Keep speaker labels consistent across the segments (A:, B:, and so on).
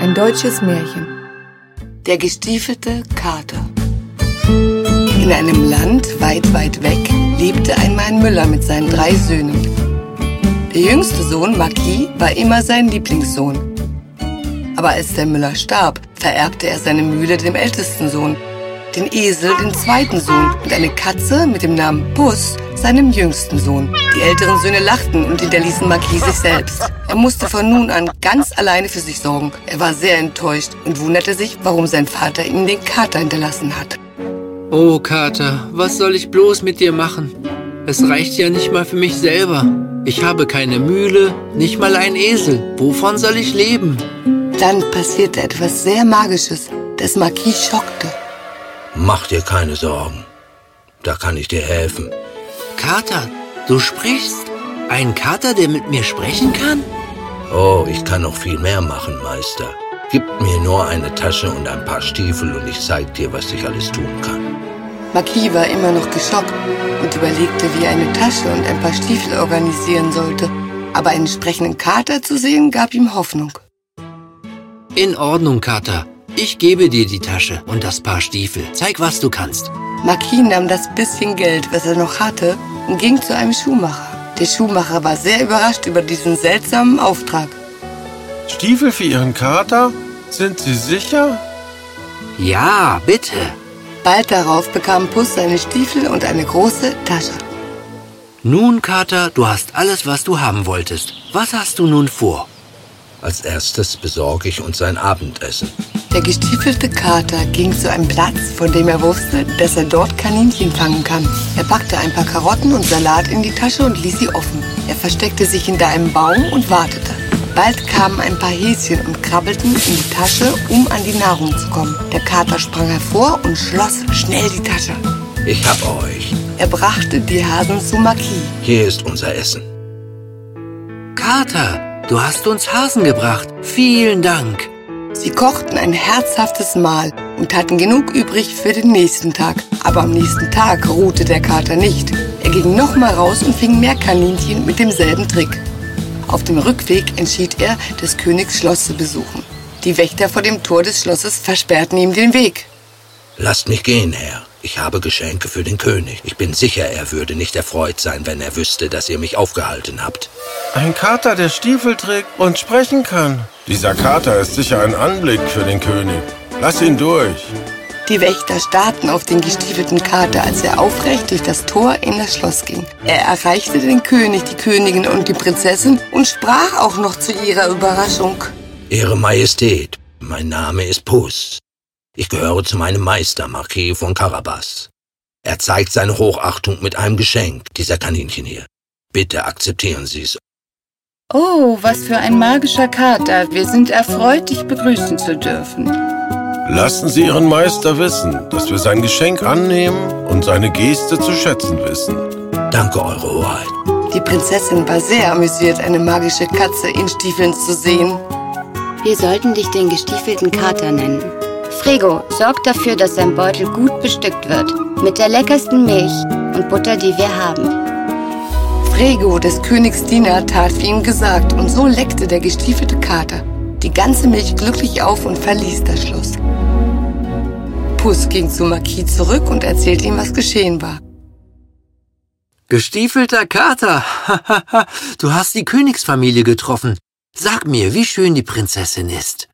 A: Ein deutsches Märchen. Der gestiefelte Kater. In einem Land weit, weit weg lebte einmal ein Müller mit seinen drei Söhnen. Der jüngste Sohn, Marquis, war immer sein Lieblingssohn. Aber als der Müller starb, vererbte er seine Mühle dem ältesten Sohn, den Esel den zweiten Sohn und eine Katze mit dem Namen Puss seinem jüngsten Sohn. Die älteren Söhne lachten und hinterließen Marquis sich selbst. Er musste von nun an ganz alleine für sich sorgen. Er war sehr enttäuscht und wunderte sich, warum sein Vater ihm den Kater hinterlassen hat.
B: Oh, Kater, was soll ich bloß mit dir machen? Es reicht ja nicht mal für mich selber. Ich habe keine Mühle, nicht mal ein Esel. Wovon soll ich leben?
A: Dann passierte etwas sehr Magisches, das Marquis schockte.
C: Mach dir keine Sorgen. Da kann ich dir helfen.
B: Kater, du sprichst? Ein Kater, der mit mir sprechen kann?
C: Oh, ich kann noch viel mehr machen, Meister. Gib mir nur eine Tasche und ein paar Stiefel und ich zeig dir, was ich alles tun kann.
A: Marquis war immer noch geschockt und überlegte, wie er eine Tasche und ein paar Stiefel organisieren sollte. Aber einen sprechenden Kater zu sehen, gab ihm Hoffnung.
B: In Ordnung, Kater. Ich gebe dir die Tasche und das Paar Stiefel. Zeig, was du kannst.
A: Marquis nahm das bisschen Geld, was er noch hatte, und ging zu einem Schuhmacher. Der Schuhmacher war sehr überrascht über diesen seltsamen Auftrag.
D: Stiefel für Ihren Kater? Sind Sie sicher?
B: Ja, bitte.
A: Bald darauf bekam Puss seine Stiefel und eine große Tasche.
B: Nun, Kater, du hast alles, was du haben wolltest. Was hast du nun vor?
C: Als erstes besorge ich uns ein Abendessen.
A: Der gestiefelte Kater ging zu einem Platz, von dem er wusste, dass er dort Kaninchen fangen kann. Er packte ein paar Karotten und Salat in die Tasche und ließ sie offen. Er versteckte sich hinter einem Baum und wartete. Bald kamen ein paar Häschen und krabbelten in die Tasche, um an die Nahrung zu kommen. Der Kater sprang hervor und schloss schnell die Tasche.
C: Ich hab euch.
A: Er brachte die Hasen zu Marquis.
C: Hier ist unser Essen.
B: Kater, du hast uns Hasen gebracht. Vielen Dank.
A: Sie kochten ein herzhaftes Mahl und hatten genug übrig für den nächsten Tag. Aber am nächsten Tag ruhte der Kater nicht. Er ging nochmal raus und fing mehr Kaninchen mit demselben Trick. Auf dem Rückweg entschied er, des Königs Schloss zu besuchen. Die Wächter vor dem Tor des Schlosses versperrten ihm den Weg.
C: Lasst mich gehen, Herr. Ich habe Geschenke für den König. Ich bin sicher, er würde nicht erfreut sein, wenn er wüsste, dass ihr mich aufgehalten habt.
D: Ein Kater, der Stiefel trägt und sprechen kann. Dieser Kater ist sicher ein Anblick für den König. Lass ihn durch.
A: Die Wächter starrten auf den gestiefelten Kater, als er aufrecht durch das Tor in das Schloss ging. Er erreichte den König, die Königin und die Prinzessin und sprach auch noch zu ihrer Überraschung.
C: Ihre Majestät, mein Name ist Puss. Ich gehöre zu meinem Meister, Marquis von Carabas. Er zeigt seine Hochachtung mit einem Geschenk, dieser Kaninchen hier. Bitte akzeptieren Sie es.
E: Oh, was für ein magischer Kater. Wir sind erfreut, dich begrüßen zu dürfen.
D: Lassen Sie Ihren Meister wissen, dass wir sein Geschenk annehmen und seine Geste zu schätzen wissen.
C: Danke, Eure Hoheit.
A: Die Prinzessin war sehr amüsiert, eine magische Katze in Stiefeln zu sehen.
F: Wir sollten dich den gestiefelten Kater nennen. Frego, sorg dafür, dass sein Beutel gut bestückt wird. Mit der leckersten Milch und Butter, die wir haben.
A: Frego, des Königs Diener, tat wie ihm gesagt, und so leckte der gestiefelte Kater die ganze Milch glücklich auf und verließ das Schloss. Puss ging zu Marquis zurück und erzählte ihm, was geschehen war.
B: Gestiefelter Kater, du hast die Königsfamilie getroffen. Sag mir, wie schön die Prinzessin ist.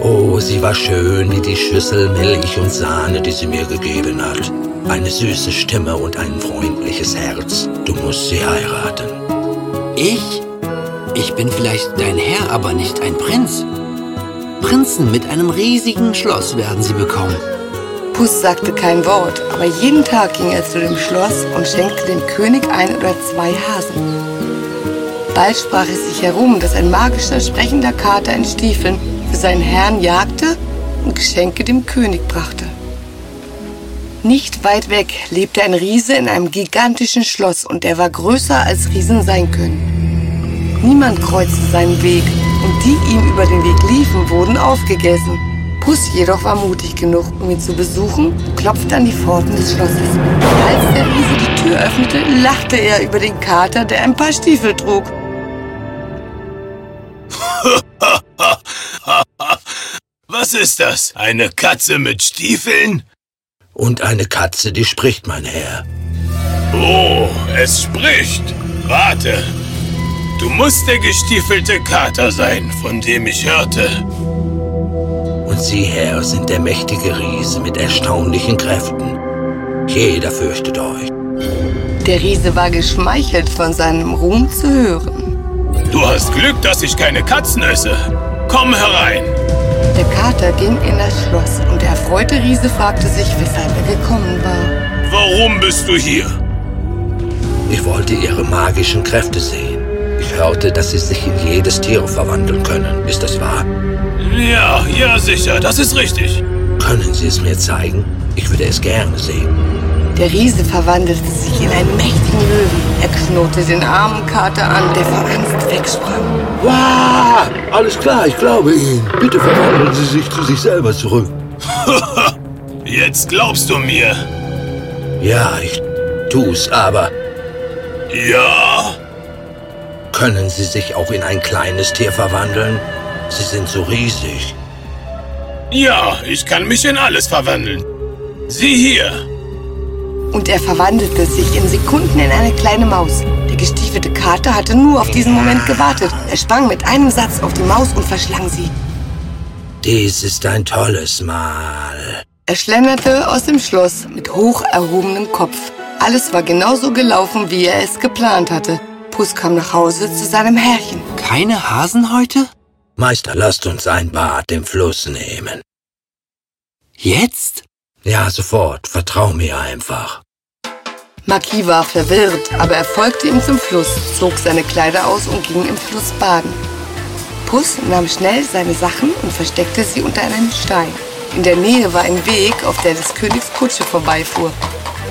C: Oh, sie war schön wie die Schüssel Milch und Sahne, die sie mir gegeben hat. Eine süße Stimme und ein freundliches Herz. Du musst sie heiraten.
B: Ich? Ich bin vielleicht dein Herr, aber nicht ein Prinz. Prinzen mit einem riesigen Schloss werden sie bekommen.
A: Puss sagte kein Wort, aber jeden Tag ging er zu dem Schloss und schenkte dem König ein oder zwei Hasen. Bald sprach es sich herum, dass ein magischer, sprechender Kater in Stiefeln seinen Herrn jagte und Geschenke dem König brachte. Nicht weit weg lebte ein Riese in einem gigantischen Schloss und er war größer als Riesen sein können. Niemand kreuzte seinen Weg und die ihm über den Weg liefen, wurden aufgegessen. Puss jedoch war mutig genug, um ihn zu besuchen, klopfte an die Pforten des Schlosses. Als der Riese die Tür öffnete, lachte er über den Kater, der ein paar Stiefel trug.
G: Was ist das? Eine Katze mit Stiefeln?
C: Und eine Katze, die spricht, mein Herr.
G: Oh, es spricht. Warte. Du musst der gestiefelte Kater sein, von dem ich hörte.
C: Und Sie, Herr, sind der mächtige Riese mit erstaunlichen Kräften. Jeder fürchtet euch.
A: Der Riese war geschmeichelt von seinem Ruhm zu hören.
G: Du hast Glück, dass ich keine Katzen esse. Komm herein.
A: Der Kater ging in das Schloss und der erfreute Riese fragte sich, weshalb er gekommen war.
G: Warum bist du hier?
C: Ich wollte ihre magischen Kräfte sehen. Ich hörte, dass sie sich in jedes Tier verwandeln können. Ist das wahr?
G: Ja, ja, sicher, das ist richtig.
C: Können Sie es mir zeigen? Ich würde es gerne sehen.
A: Der Riese verwandelte sich in einen mächtigen Löwen. Er knurrte den armen Kater an, der vor Angst wegsprang.
C: Wow, alles klar, ich glaube Ihnen. Bitte verwandeln Sie sich zu sich selber zurück.
G: Jetzt glaubst du mir.
C: Ja, ich tu's, aber
G: Ja?
C: können Sie sich auch in ein kleines Tier verwandeln? Sie sind so riesig.
G: Ja, ich kann mich in alles verwandeln. Sieh hier.
A: Und er verwandelte sich in Sekunden in eine kleine Maus. Der gestiefelte Kater hatte nur auf diesen Moment gewartet. Er sprang mit einem Satz auf die Maus und verschlang sie.
C: Dies ist ein tolles Mal.
A: Er schlenderte aus dem Schloss mit hoch erhobenem Kopf. Alles war genauso gelaufen, wie er es geplant hatte. Puss kam nach Hause zu seinem Herrchen.
B: Keine Hasen heute?
C: Meister, lasst uns ein Bad im Fluss nehmen.
B: Jetzt?
C: Ja, sofort. Vertrau mir einfach.
A: Maki war verwirrt, aber er folgte ihm zum Fluss, zog seine Kleider aus und ging im Fluss baden. Puss nahm schnell seine Sachen und versteckte sie unter einem Stein. In der Nähe war ein Weg, auf der des Königs Kutsche vorbeifuhr.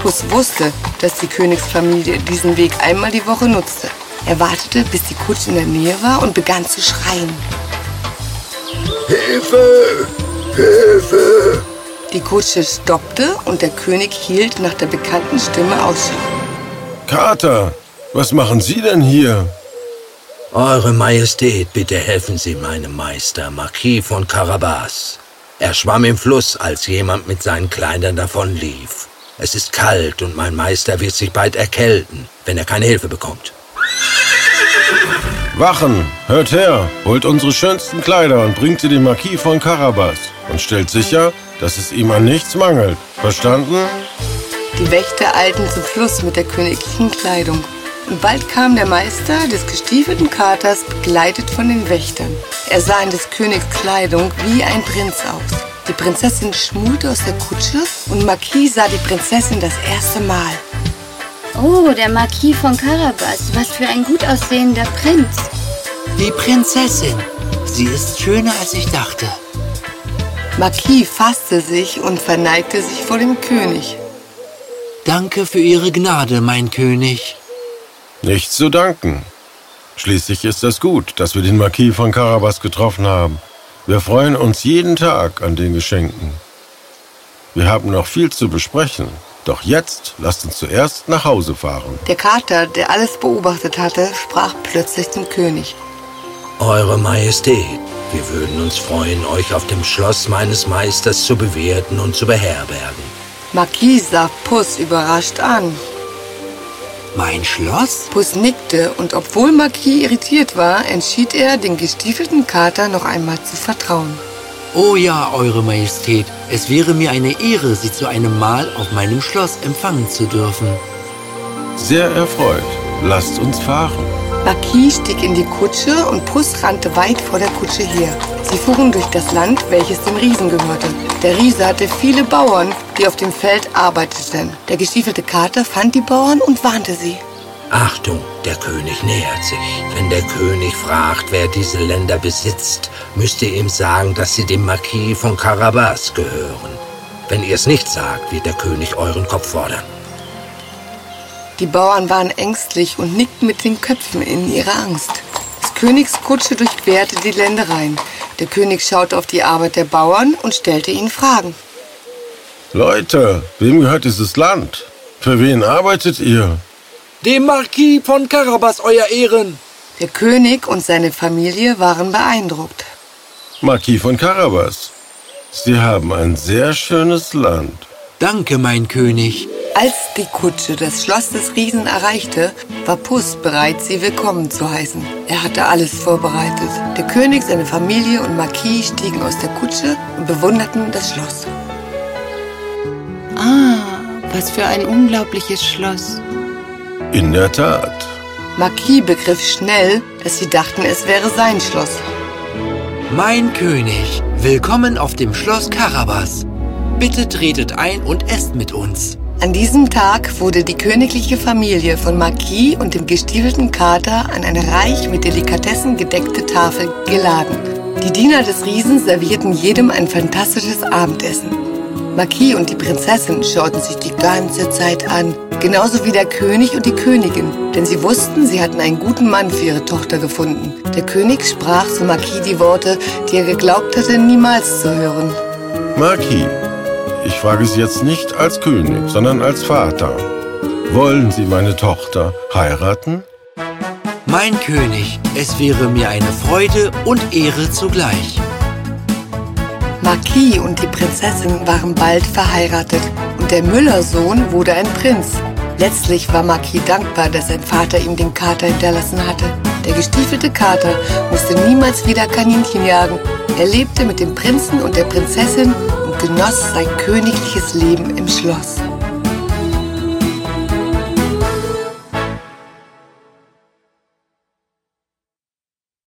A: Puss wusste, dass die Königsfamilie diesen Weg einmal die Woche nutzte. Er wartete, bis die Kutsche in der Nähe war und begann zu schreien.
C: Hilfe! Hilfe!
A: Die Kutsche stoppte und der König hielt nach der bekannten Stimme Ausschau.
D: Kater, was machen Sie denn hier?
C: Eure Majestät, bitte helfen Sie meinem Meister, Marquis von Carabas. Er schwamm im Fluss, als jemand mit seinen Kleidern davonlief. Es ist kalt und mein Meister wird sich bald erkälten, wenn er keine Hilfe bekommt.
D: Wachen, hört her, holt unsere schönsten Kleider und bringt sie dem Marquis von Carabas und stellt sicher, dass es ihm an nichts mangelt. Verstanden?
A: Die Wächter eilten zum Fluss mit der königlichen Kleidung. Und bald kam der Meister des gestiefelten Katers begleitet von den Wächtern. Er sah in des Königs Kleidung wie ein Prinz aus. Die Prinzessin schmulte aus der Kutsche und Marquis sah die Prinzessin das erste Mal.
F: Oh, der Marquis von Carabas. Was für ein gut aussehender Prinz.
B: Die Prinzessin. Sie ist schöner, als ich dachte.
A: Marquis fasste sich und verneigte sich vor dem König.
B: Danke für Ihre Gnade, mein König.
D: Nichts zu danken. Schließlich ist es gut, dass wir den Marquis von Carabas getroffen haben. Wir freuen uns jeden Tag an den Geschenken. Wir haben noch viel zu besprechen. Doch jetzt lasst uns zuerst nach Hause fahren.
A: Der Kater, der alles beobachtet hatte, sprach plötzlich zum König.
C: Eure Majestät, wir würden uns freuen, euch auf dem Schloss meines Meisters zu bewirten und zu beherbergen.
A: Marquis sah Puss überrascht an.
B: Mein Schloss?
A: Puss nickte und obwohl Marquis irritiert war, entschied er, den gestiefelten Kater noch einmal zu vertrauen.
B: Oh ja, Eure Majestät, es wäre mir eine Ehre, Sie zu einem Mahl auf meinem Schloss empfangen zu dürfen.
D: Sehr erfreut. Lasst uns fahren.
A: Marquis stieg in die Kutsche und Puss rannte weit vor der Kutsche her. Sie fuhren durch das Land, welches dem Riesen gehörte. Der Riese hatte viele Bauern, die auf dem Feld arbeiteten. Der gestiefelte Kater fand die Bauern und warnte sie.
C: Achtung, der König nähert sich. Wenn der König fragt, wer diese Länder besitzt, müsst ihr ihm sagen, dass sie dem Marquis von Carabas gehören. Wenn ihr es nicht sagt, wird der König euren Kopf fordern.
A: Die Bauern waren ängstlich und nickten mit den Köpfen in ihrer Angst. Des Königs Kutsche durchquerte die Ländereien. Der König schaute auf die Arbeit der Bauern und stellte ihnen Fragen.
D: Leute, wem gehört dieses Land? Für wen arbeitet ihr?
B: Dem Marquis von Carabas, Euer Ehren.
A: Der König und seine Familie waren beeindruckt.
D: Marquis von Carabas. Sie haben ein sehr schönes Land.
B: Danke, mein König.
A: Als die Kutsche das Schloss des Riesen erreichte, war Puss bereit, sie willkommen zu heißen. Er hatte alles vorbereitet. Der König, seine Familie und Marquis stiegen aus der Kutsche und bewunderten das Schloss.
E: Ah, was für ein unglaubliches Schloss.
D: In der Tat.
A: Marquis begriff schnell, dass sie dachten, es wäre sein Schloss.
B: Mein König, willkommen auf dem Schloss Karabas. Bitte tretet ein und esst mit uns.
A: An diesem Tag wurde die königliche Familie von Marquis und dem gestiefelten Kater an eine reich mit Delikatessen gedeckte Tafel geladen. Die Diener des Riesen servierten jedem ein fantastisches Abendessen. Marquis und die Prinzessin schauten sich die ganze Zeit an, genauso wie der König und die Königin, denn sie wussten, sie hatten einen guten Mann für ihre Tochter gefunden. Der König sprach zu Marquis die Worte, die er geglaubt hatte, niemals zu hören.
D: Marquis, ich frage Sie jetzt nicht als König, sondern als Vater. Wollen Sie meine Tochter heiraten?
B: Mein König, es wäre mir eine Freude und Ehre zugleich.
A: Marquis und die Prinzessin waren bald verheiratet und der Müllersohn wurde ein Prinz. Letztlich war Marquis dankbar, dass sein Vater ihm den Kater hinterlassen hatte. Der gestiefelte Kater musste niemals wieder Kaninchen jagen. Er lebte mit dem Prinzen und der Prinzessin genoss sein königliches Leben im Schloss.